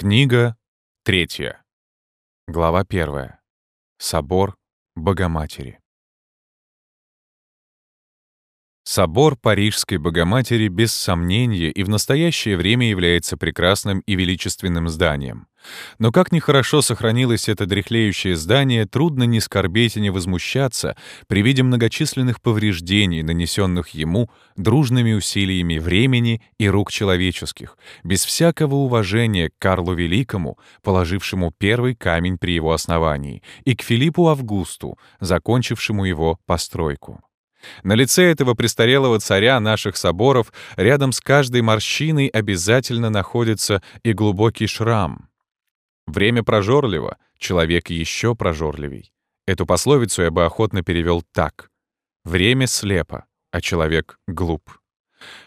Книга третья. Глава первая. Собор Богоматери. Собор Парижской Богоматери без сомнения и в настоящее время является прекрасным и величественным зданием. Но как нехорошо сохранилось это дряхлеющее здание, трудно не скорбеть и не возмущаться при виде многочисленных повреждений, нанесенных ему дружными усилиями времени и рук человеческих, без всякого уважения к Карлу Великому, положившему первый камень при его основании, и к Филиппу Августу, закончившему его постройку. На лице этого престарелого царя наших соборов рядом с каждой морщиной обязательно находится и глубокий шрам. Время прожорливо, человек еще прожорливей. Эту пословицу я бы охотно перевел так. Время слепо, а человек глуп.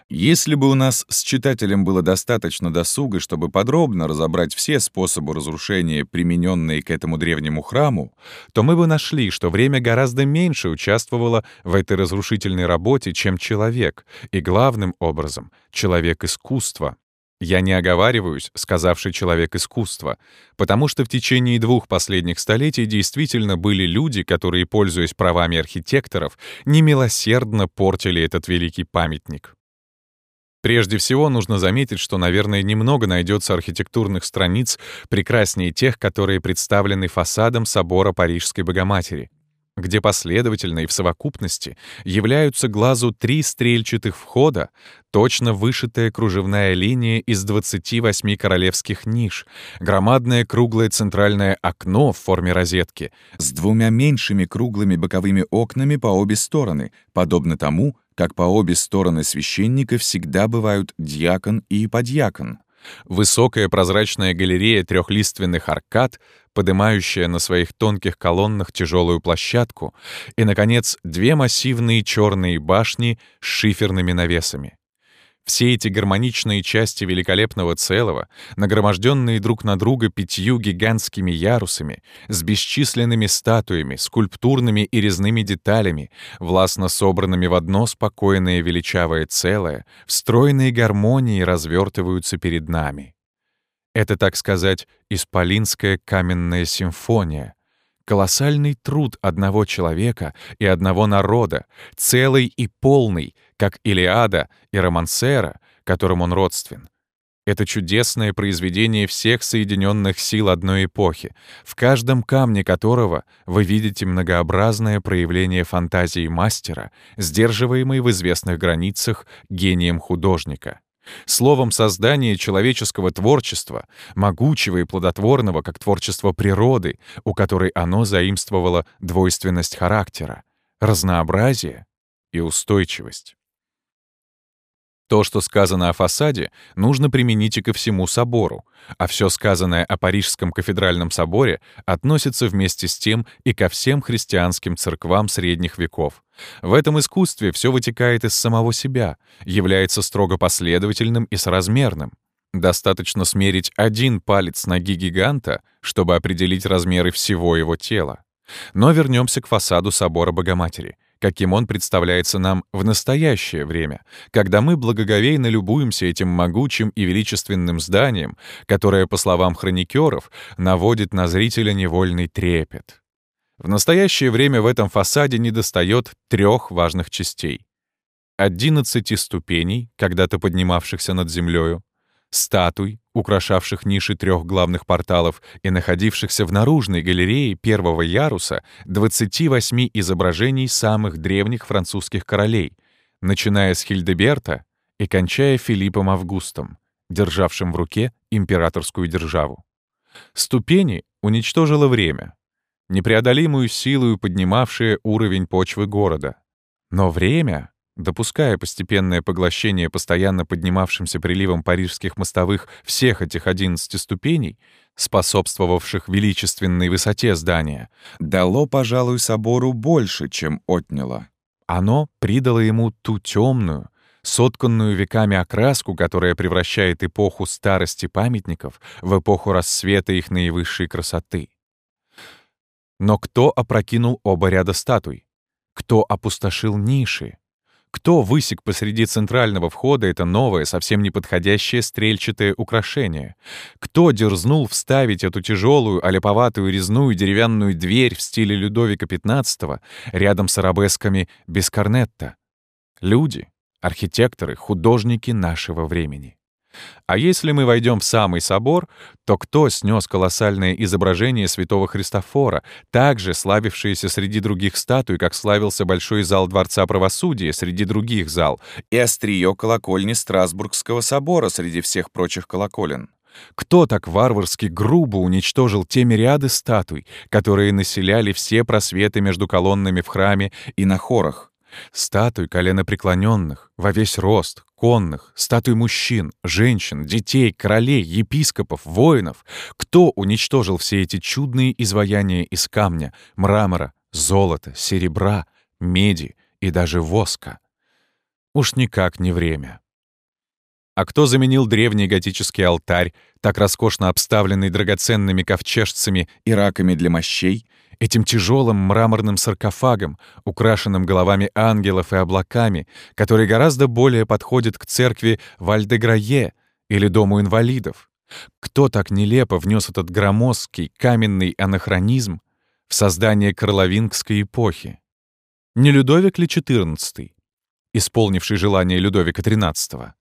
Если бы у нас с читателем было достаточно досуга, чтобы подробно разобрать все способы разрушения, примененные к этому древнему храму, то мы бы нашли, что время гораздо меньше участвовало в этой разрушительной работе, чем человек, и главным образом — человек искусства. Я не оговариваюсь, сказавший человек искусства, потому что в течение двух последних столетий действительно были люди, которые, пользуясь правами архитекторов, немилосердно портили этот великий памятник. Прежде всего, нужно заметить, что, наверное, немного найдется архитектурных страниц прекраснее тех, которые представлены фасадом собора Парижской Богоматери, где последовательно и в совокупности являются глазу три стрельчатых входа, точно вышитая кружевная линия из 28 королевских ниш, громадное круглое центральное окно в форме розетки с двумя меньшими круглыми боковыми окнами по обе стороны, подобно тому, как по обе стороны священника всегда бывают дьякон и подьякон. Высокая прозрачная галерея трехлиственных аркад, поднимающая на своих тонких колоннах тяжелую площадку, и, наконец, две массивные черные башни с шиферными навесами. Все эти гармоничные части великолепного целого, нагроможденные друг на друга пятью гигантскими ярусами, с бесчисленными статуями, скульптурными и резными деталями, властно собранными в одно спокойное величавое целое, в стройной гармонии развертываются перед нами. Это, так сказать, исполинская каменная симфония — Колоссальный труд одного человека и одного народа, целый и полный, как Илиада и Романсера, которым он родствен. Это чудесное произведение всех соединенных сил одной эпохи, в каждом камне которого вы видите многообразное проявление фантазии мастера, сдерживаемой в известных границах гением художника. Словом, создание человеческого творчества, могучего и плодотворного, как творчество природы, у которой оно заимствовало двойственность характера, разнообразие и устойчивость. То, что сказано о фасаде, нужно применить и ко всему собору, а все сказанное о Парижском кафедральном соборе относится вместе с тем и ко всем христианским церквам средних веков. В этом искусстве все вытекает из самого себя, является строго последовательным и соразмерным. Достаточно смерить один палец ноги гиганта, чтобы определить размеры всего его тела. Но вернемся к фасаду собора Богоматери каким он представляется нам в настоящее время, когда мы благоговейно любуемся этим могучим и величественным зданием, которое, по словам хроникеров, наводит на зрителя невольный трепет. В настоящее время в этом фасаде недостает трех важных частей. 11 ступеней, когда-то поднимавшихся над землею, статуй, украшавших ниши трех главных порталов и находившихся в наружной галерее первого яруса 28 изображений самых древних французских королей, начиная с Хильдеберта и кончая Филиппом Августом, державшим в руке императорскую державу. Ступени уничтожило время, непреодолимую силу поднимавшее уровень почвы города. Но время Допуская постепенное поглощение постоянно поднимавшимся приливом парижских мостовых всех этих 11 ступеней, способствовавших величественной высоте здания, дало, пожалуй, собору больше, чем отняло. Оно придало ему ту темную, сотканную веками окраску, которая превращает эпоху старости памятников в эпоху рассвета их наивысшей красоты. Но кто опрокинул оба ряда статуй? Кто опустошил ниши? Кто высек посреди центрального входа это новое, совсем неподходящее стрельчатое украшение? Кто дерзнул вставить эту тяжелую, аляповатую резную деревянную дверь в стиле Людовика XV рядом с арабесками без корнетта? Люди, архитекторы, художники нашего времени. А если мы войдем в самый собор, то кто снес колоссальное изображение святого Христофора, также славившееся среди других статуй, как славился большой зал Дворца Правосудия среди других зал, и острие колокольни Страсбургского собора среди всех прочих колоколен? Кто так варварски грубо уничтожил те мириады статуй, которые населяли все просветы между колоннами в храме и на хорах? Статуй коленопреклоненных, во весь рост, конных, статуй мужчин, женщин, детей, королей, епископов, воинов. Кто уничтожил все эти чудные изваяния из камня, мрамора, золота, серебра, меди и даже воска? Уж никак не время. А кто заменил древний готический алтарь, так роскошно обставленный драгоценными ковчежцами и раками для мощей, этим тяжелым мраморным саркофагом, украшенным головами ангелов и облаками, который гораздо более подходит к церкви Вальдеграе или Дому инвалидов? Кто так нелепо внес этот громоздкий каменный анахронизм в создание Карловингской эпохи? Не Людовик ли XIV, исполнивший желание Людовика XIII?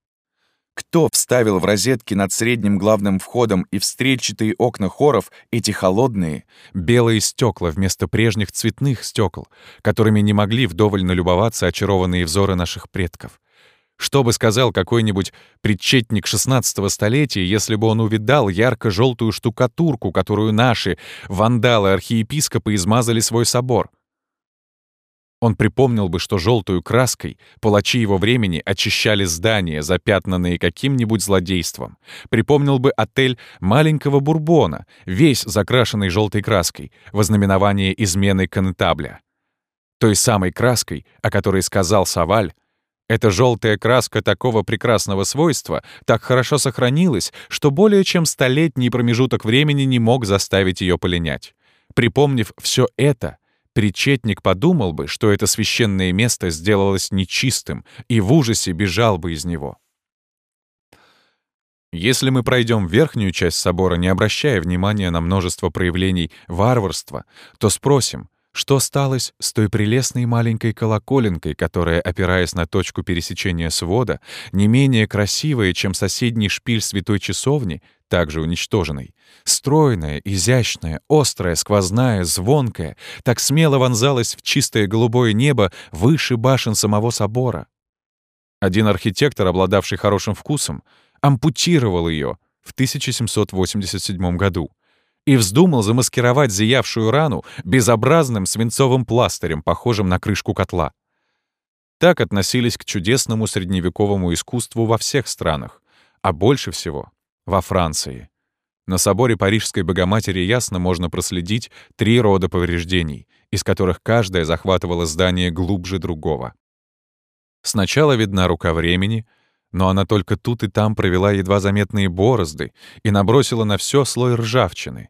Кто вставил в розетки над средним главным входом и в стрельчатые окна хоров эти холодные, белые стекла вместо прежних цветных стекол, которыми не могли вдоволь налюбоваться очарованные взоры наших предков? Что бы сказал какой-нибудь предчетник XVI столетия, если бы он увидал ярко-желтую штукатурку, которую наши вандалы-архиепископы измазали свой собор? Он припомнил бы, что желтую краской палачи его времени очищали здания, запятнанные каким-нибудь злодейством. Припомнил бы отель маленького Бурбона, весь закрашенный желтой краской, вознаменование измены конетабля. Той самой краской, о которой сказал Саваль, эта желтая краска такого прекрасного свойства так хорошо сохранилась, что более чем столетний промежуток времени не мог заставить ее полинять. Припомнив все это, Причетник подумал бы, что это священное место сделалось нечистым, и в ужасе бежал бы из него. Если мы пройдем верхнюю часть собора, не обращая внимания на множество проявлений варварства, то спросим, что сталось с той прелестной маленькой колоколенкой, которая, опираясь на точку пересечения свода, не менее красивая, чем соседний шпиль святой часовни, также уничтоженной. Стройная, изящная, острая, сквозная, звонкая, так смело вонзалась в чистое голубое небо выше башен самого собора. Один архитектор, обладавший хорошим вкусом, ампутировал ее в 1787 году и вздумал замаскировать зиявшую рану безобразным свинцовым пластырем, похожим на крышку котла. Так относились к чудесному средневековому искусству во всех странах, а больше всего во Франции. На соборе Парижской Богоматери ясно можно проследить три рода повреждений, из которых каждая захватывала здание глубже другого. Сначала видна рука времени, но она только тут и там провела едва заметные борозды и набросила на все слой ржавчины.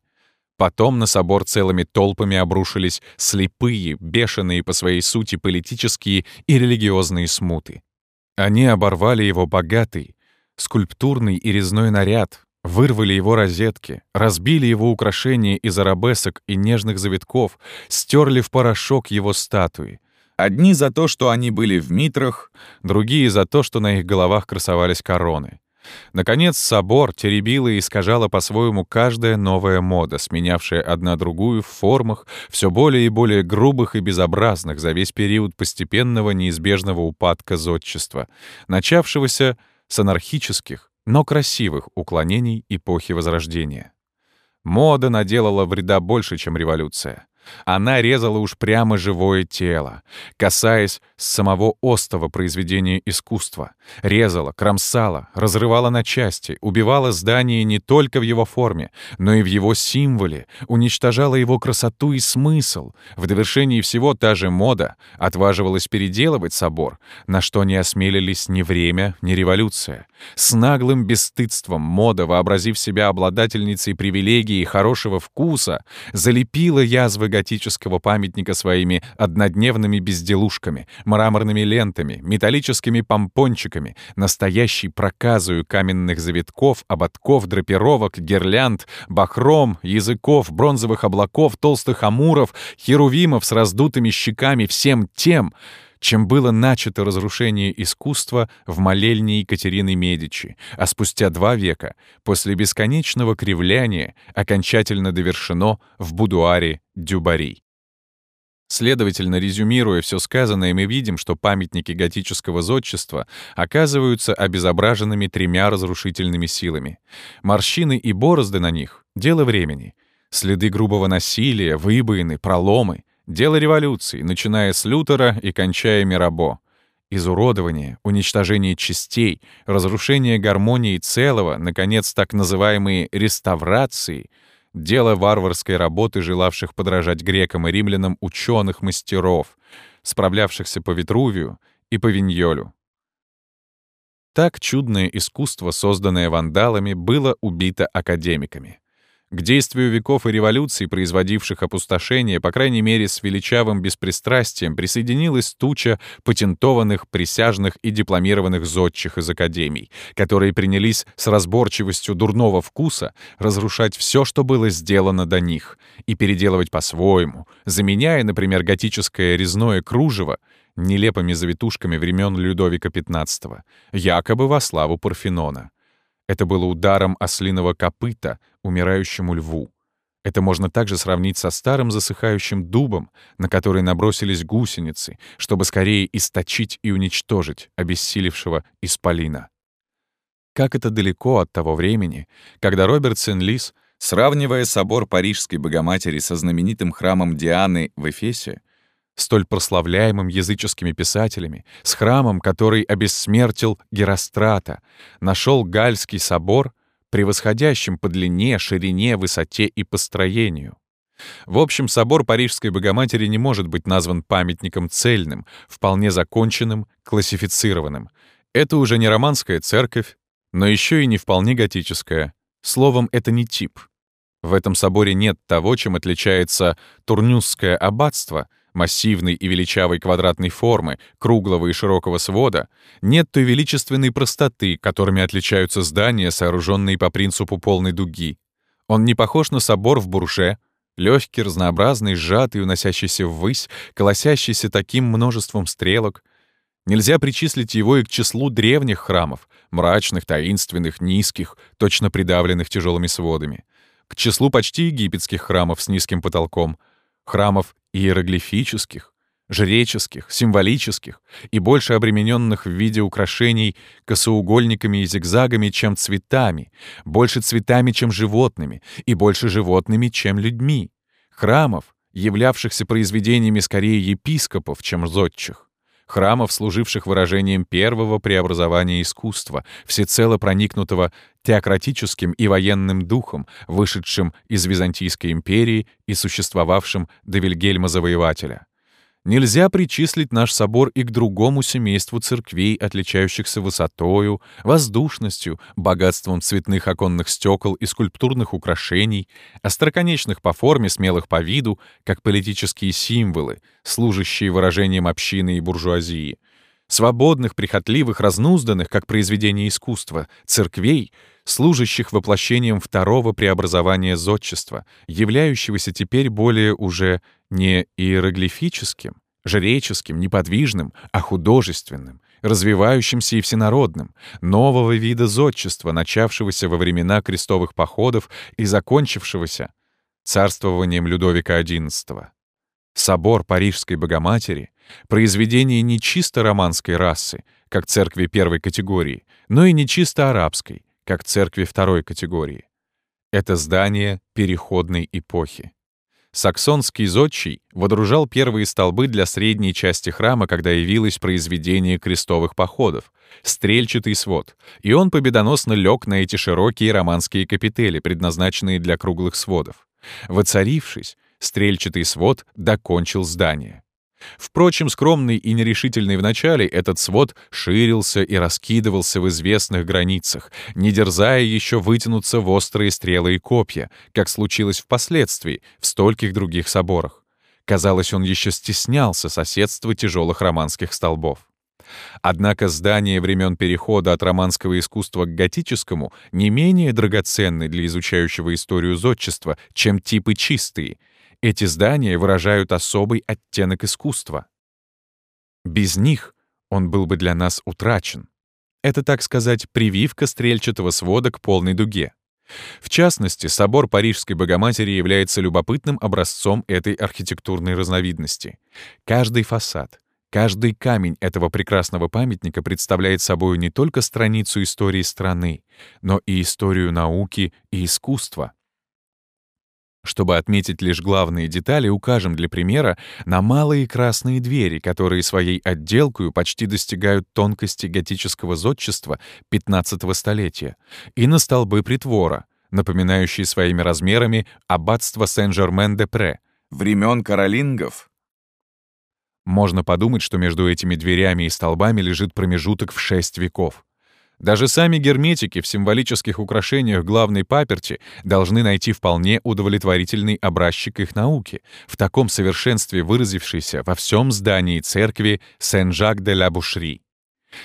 Потом на собор целыми толпами обрушились слепые, бешеные по своей сути политические и религиозные смуты. Они оборвали его богатый, скульптурный и резной наряд, вырвали его розетки, разбили его украшения из арабесок и нежных завитков, стерли в порошок его статуи. Одни за то, что они были в митрах, другие за то, что на их головах красовались короны. Наконец, собор теребила и искажала по-своему каждая новая мода, сменявшая одна другую в формах, все более и более грубых и безобразных за весь период постепенного неизбежного упадка зодчества, начавшегося с анархических, но красивых уклонений эпохи Возрождения. Мода наделала вреда больше, чем революция. Она резала уж прямо живое тело, касаясь самого остова произведения искусства. Резала, кромсала, разрывала на части, убивала здание не только в его форме, но и в его символе, уничтожала его красоту и смысл. В довершении всего та же мода отваживалась переделывать собор, на что не осмелились ни время, ни революция. С наглым бесстыдством мода, вообразив себя обладательницей привилегий и хорошего вкуса, залепила язвы готического памятника своими однодневными безделушками, мраморными лентами, металлическими помпончиками, настоящей проказою каменных завитков, ободков, драпировок, гирлянд, бахром, языков, бронзовых облаков, толстых амуров, херувимов с раздутыми щеками, всем тем, чем было начато разрушение искусства в молельне Екатерины Медичи, а спустя два века, после бесконечного кривляния, окончательно довершено в будуаре Дюбари. Следовательно, резюмируя все сказанное, мы видим, что памятники готического зодчества оказываются обезображенными тремя разрушительными силами. Морщины и борозды на них — дело времени. Следы грубого насилия, выбоины, проломы — дело революции, начиная с Лютера и кончая Мирабо. Изуродование, уничтожение частей, разрушение гармонии целого, наконец, так называемые реставрации — дело варварской работы, желавших подражать грекам и римлянам ученых-мастеров, справлявшихся по Витрувию и по Виньолю. Так чудное искусство, созданное вандалами, было убито академиками. К действию веков и революций, производивших опустошение, по крайней мере, с величавым беспристрастием, присоединилась туча патентованных, присяжных и дипломированных зодчих из академий, которые принялись с разборчивостью дурного вкуса разрушать все, что было сделано до них, и переделывать по-своему, заменяя, например, готическое резное кружево нелепыми завитушками времен Людовика XV, якобы во славу Парфенона. Это было ударом ослиного копыта умирающему льву. Это можно также сравнить со старым засыхающим дубом, на который набросились гусеницы, чтобы скорее источить и уничтожить обессилевшего исполина. Как это далеко от того времени, когда Роберт Сен-Лис, сравнивая собор Парижской Богоматери со знаменитым храмом Дианы в Эфесе, столь прославляемым языческими писателями, с храмом, который обессмертил Герострата, нашел Гальский собор, превосходящим по длине, ширине, высоте и построению. В общем, собор Парижской Богоматери не может быть назван памятником цельным, вполне законченным, классифицированным. Это уже не романская церковь, но еще и не вполне готическая. Словом, это не тип. В этом соборе нет того, чем отличается Турнюсское аббатство — массивной и величавой квадратной формы, круглого и широкого свода, нет той величественной простоты, которыми отличаются здания, сооруженные по принципу полной дуги. Он не похож на собор в Бурже, легкий, разнообразный, сжатый, уносящийся ввысь, колосящийся таким множеством стрелок. Нельзя причислить его и к числу древних храмов, мрачных, таинственных, низких, точно придавленных тяжелыми сводами, к числу почти египетских храмов с низким потолком — храмов иероглифических, жреческих, символических и больше обремененных в виде украшений косоугольниками и зигзагами, чем цветами, больше цветами, чем животными, и больше животными, чем людьми, храмов, являвшихся произведениями скорее епископов, чем зодчих храмов, служивших выражением первого преобразования искусства, всецело проникнутого теократическим и военным духом, вышедшим из Византийской империи и существовавшим до Вильгельма Завоевателя. Нельзя причислить наш собор и к другому семейству церквей, отличающихся высотою, воздушностью, богатством цветных оконных стекол и скульптурных украшений, остроконечных по форме, смелых по виду, как политические символы, служащие выражением общины и буржуазии, свободных, прихотливых, разнузданных, как произведения искусства, церквей, служащих воплощением второго преобразования зодчества, являющегося теперь более уже не иероглифическим, жреческим, неподвижным, а художественным, развивающимся и всенародным, нового вида зодчества, начавшегося во времена крестовых походов и закончившегося царствованием Людовика XI. Собор Парижской Богоматери — произведение не чисто романской расы, как церкви первой категории, но и не чисто арабской, как церкви второй категории. Это здание переходной эпохи. Саксонский зодчий водружал первые столбы для средней части храма, когда явилось произведение крестовых походов, стрельчатый свод, и он победоносно лег на эти широкие романские капители, предназначенные для круглых сводов. Воцарившись, стрельчатый свод докончил здание. Впрочем, скромный и нерешительный вначале, этот свод ширился и раскидывался в известных границах, не дерзая еще вытянуться в острые стрелы и копья, как случилось впоследствии в стольких других соборах. Казалось, он еще стеснялся соседства тяжелых романских столбов. Однако здания времен перехода от романского искусства к готическому не менее драгоценны для изучающего историю зодчества, чем типы чистые. Эти здания выражают особый оттенок искусства. Без них он был бы для нас утрачен. Это, так сказать, прививка стрельчатого свода к полной дуге. В частности, собор Парижской Богоматери является любопытным образцом этой архитектурной разновидности. Каждый фасад, каждый камень этого прекрасного памятника представляет собой не только страницу истории страны, но и историю науки и искусства. Чтобы отметить лишь главные детали, укажем для примера на малые красные двери, которые своей отделкой почти достигают тонкости готического зодчества XV столетия, и на столбы притвора, напоминающие своими размерами аббатство Сен-Жермен-де-Пре, времен каролингов. Можно подумать, что между этими дверями и столбами лежит промежуток в шесть веков. Даже сами герметики в символических украшениях главной паперти должны найти вполне удовлетворительный образчик их науки, в таком совершенстве выразившийся во всем здании церкви Сен-Жак-де-ла-Бушри.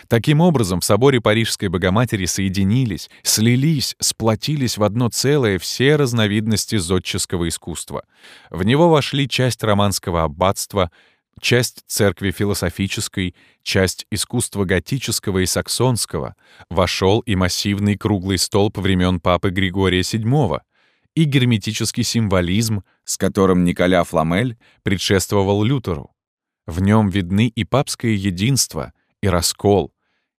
Таким образом, в соборе Парижской Богоматери соединились, слились, сплотились в одно целое все разновидности зодческого искусства. В него вошли часть романского аббатства — часть церкви философической, часть искусства готического и саксонского, вошел и массивный круглый столб времен Папы Григория VII, и герметический символизм, с которым Николя Фламель предшествовал Лютеру. В нем видны и папское единство, и раскол,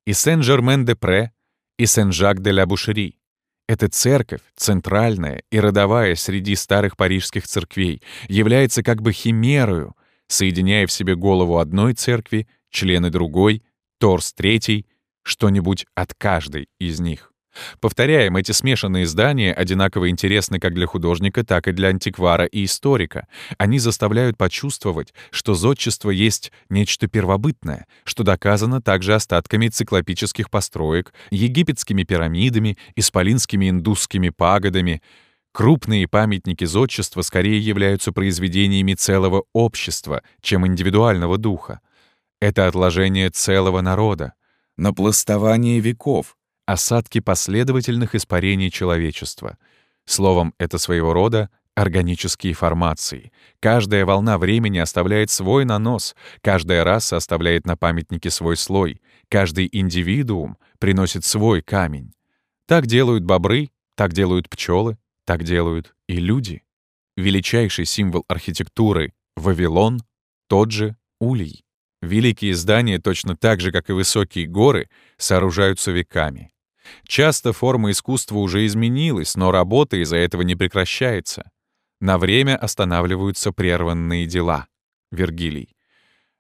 и Сен-Жермен-де-Пре, и Сен-Жак-де-ля-Бушери. Эта церковь, центральная и родовая среди старых парижских церквей, является как бы химерою, соединяя в себе голову одной церкви, члены другой, торс третий, что-нибудь от каждой из них. Повторяем, эти смешанные здания одинаково интересны как для художника, так и для антиквара и историка. Они заставляют почувствовать, что зодчество есть нечто первобытное, что доказано также остатками циклопических построек, египетскими пирамидами, исполинскими индусскими пагодами — Крупные памятники зодчества скорее являются произведениями целого общества, чем индивидуального духа. Это отложение целого народа, напластование веков, осадки последовательных испарений человечества. Словом, это своего рода органические формации. Каждая волна времени оставляет свой нанос, каждая раса оставляет на памятнике свой слой, каждый индивидуум приносит свой камень. Так делают бобры, так делают пчелы, так делают и люди. Величайший символ архитектуры — Вавилон — тот же улей. Великие здания, точно так же, как и высокие горы, сооружаются веками. Часто форма искусства уже изменилась, но работа из-за этого не прекращается. На время останавливаются прерванные дела. Вергилий.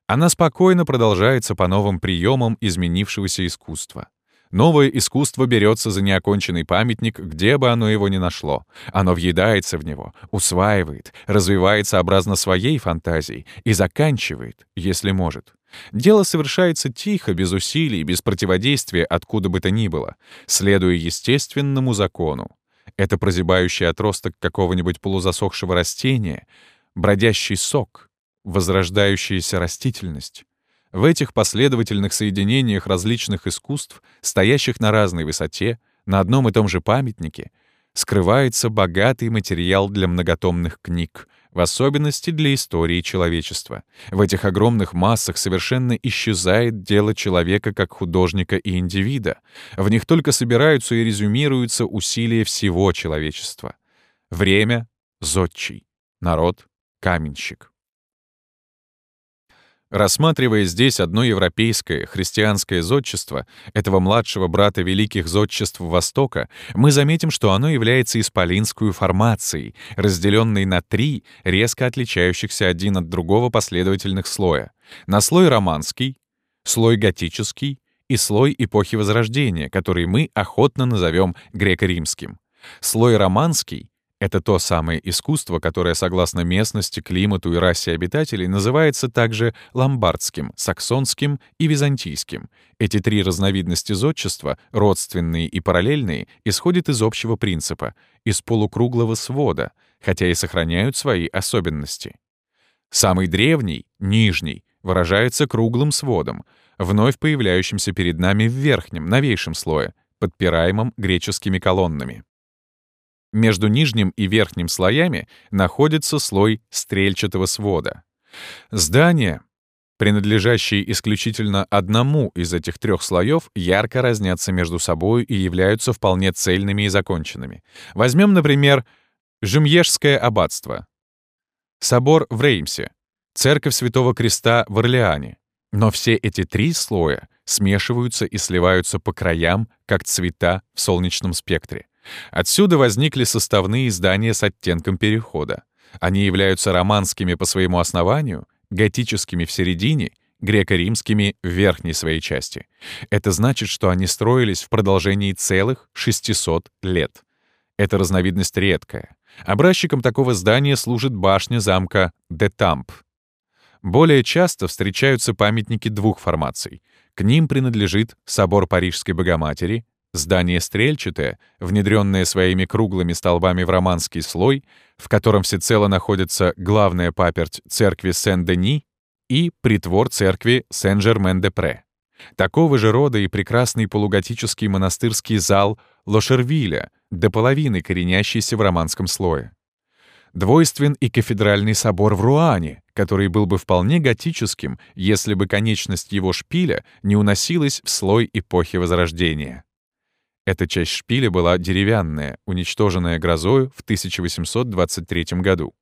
Она спокойно продолжается по новым приемам изменившегося искусства. Новое искусство берется за неоконченный памятник, где бы оно его ни нашло. Оно въедается в него, усваивает, развивается сообразно своей фантазии и заканчивает, если может. Дело совершается тихо, без усилий, без противодействия откуда бы то ни было, следуя естественному закону. Это прозябающий отросток какого-нибудь полузасохшего растения, бродящий сок, возрождающаяся растительность. В этих последовательных соединениях различных искусств, стоящих на разной высоте, на одном и том же памятнике, скрывается богатый материал для многотомных книг, в особенности для истории человечества. В этих огромных массах совершенно исчезает дело человека как художника и индивида. В них только собираются и резюмируются усилия всего человечества. Время — зодчий, народ — каменщик. Рассматривая здесь одно европейское христианское зодчество, этого младшего брата великих зодчеств Востока, мы заметим, что оно является исполинскую формацией, разделенной на три резко отличающихся один от другого последовательных слоя. На слой романский, слой готический и слой эпохи Возрождения, который мы охотно назовем греко-римским. Слой романский это то самое искусство, которое, согласно местности, климату и расе обитателей, называется также ломбардским, саксонским и византийским. Эти три разновидности зодчества, родственные и параллельные, исходят из общего принципа, из полукруглого свода, хотя и сохраняют свои особенности. Самый древний, нижний, выражается круглым сводом, вновь появляющимся перед нами в верхнем, новейшем слое, подпираемом греческими колоннами. Между нижним и верхним слоями находится слой стрельчатого свода. Здания, принадлежащие исключительно одному из этих трех слоев, ярко разнятся между собой и являются вполне цельными и законченными. Возьмем, например, Жемьежское аббатство, собор в Реймсе, церковь Святого Креста в Орлеане. Но все эти три слоя смешиваются и сливаются по краям, как цвета в солнечном спектре. Отсюда возникли составные здания с оттенком перехода. Они являются романскими по своему основанию, готическими в середине, греко-римскими в верхней своей части. Это значит, что они строились в продолжении целых 600 лет. Эта разновидность редкая. Образчиком такого здания служит башня замка Детамп. Более часто встречаются памятники двух формаций. К ним принадлежит собор Парижской Богоматери, Здание стрельчатое, внедренное своими круглыми столбами в романский слой, в котором всецело находится главная паперть церкви Сен-Дени и притвор церкви Сен-Жермен-де-Пре. Такого же рода и прекрасный полуготический монастырский зал Лошервиля, до половины коренящийся в романском слое. Двойствен и кафедральный собор в Руане, который был бы вполне готическим, если бы конечность его шпиля не уносилась в слой эпохи Возрождения. Эта часть шпиля была деревянная, уничтоженная грозою в 1823 году.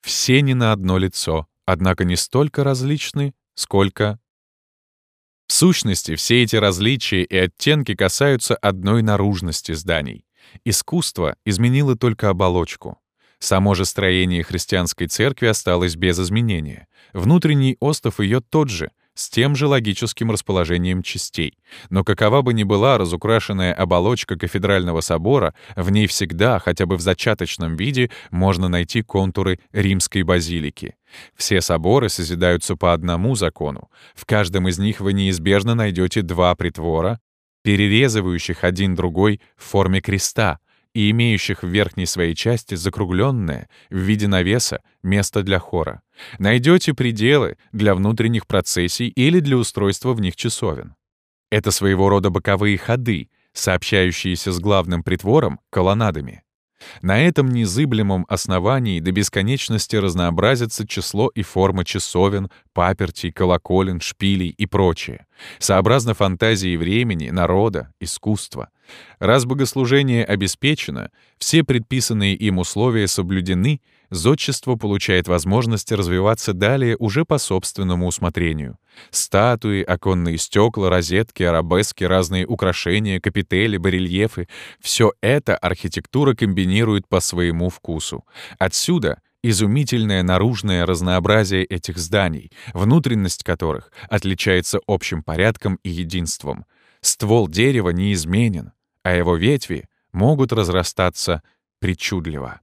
Все не на одно лицо, однако не столько различны, сколько... В сущности, все эти различия и оттенки касаются одной наружности зданий. Искусство изменило только оболочку. Само же строение христианской церкви осталось без изменения. Внутренний остов ее тот же — с тем же логическим расположением частей. Но какова бы ни была разукрашенная оболочка кафедрального собора, в ней всегда, хотя бы в зачаточном виде, можно найти контуры римской базилики. Все соборы созидаются по одному закону. В каждом из них вы неизбежно найдете два притвора, перерезывающих один другой в форме креста, и имеющих в верхней своей части закругленное в виде навеса место для хора. Найдете пределы для внутренних процессий или для устройства в них часовен. Это своего рода боковые ходы, сообщающиеся с главным притвором колоннадами. На этом незыблемом основании до бесконечности разнообразится число и форма часовен, папертей, колоколен, шпилей и прочее, сообразно фантазии времени, народа, искусства. Раз богослужение обеспечено, все предписанные им условия соблюдены, зодчество получает возможность развиваться далее уже по собственному усмотрению. Статуи, оконные стекла, розетки, арабески, разные украшения, капители, барельефы — все это архитектура комбинирует по своему вкусу. Отсюда — изумительное наружное разнообразие этих зданий, внутренность которых отличается общим порядком и единством. Ствол дерева неизменен, а его ветви могут разрастаться причудливо.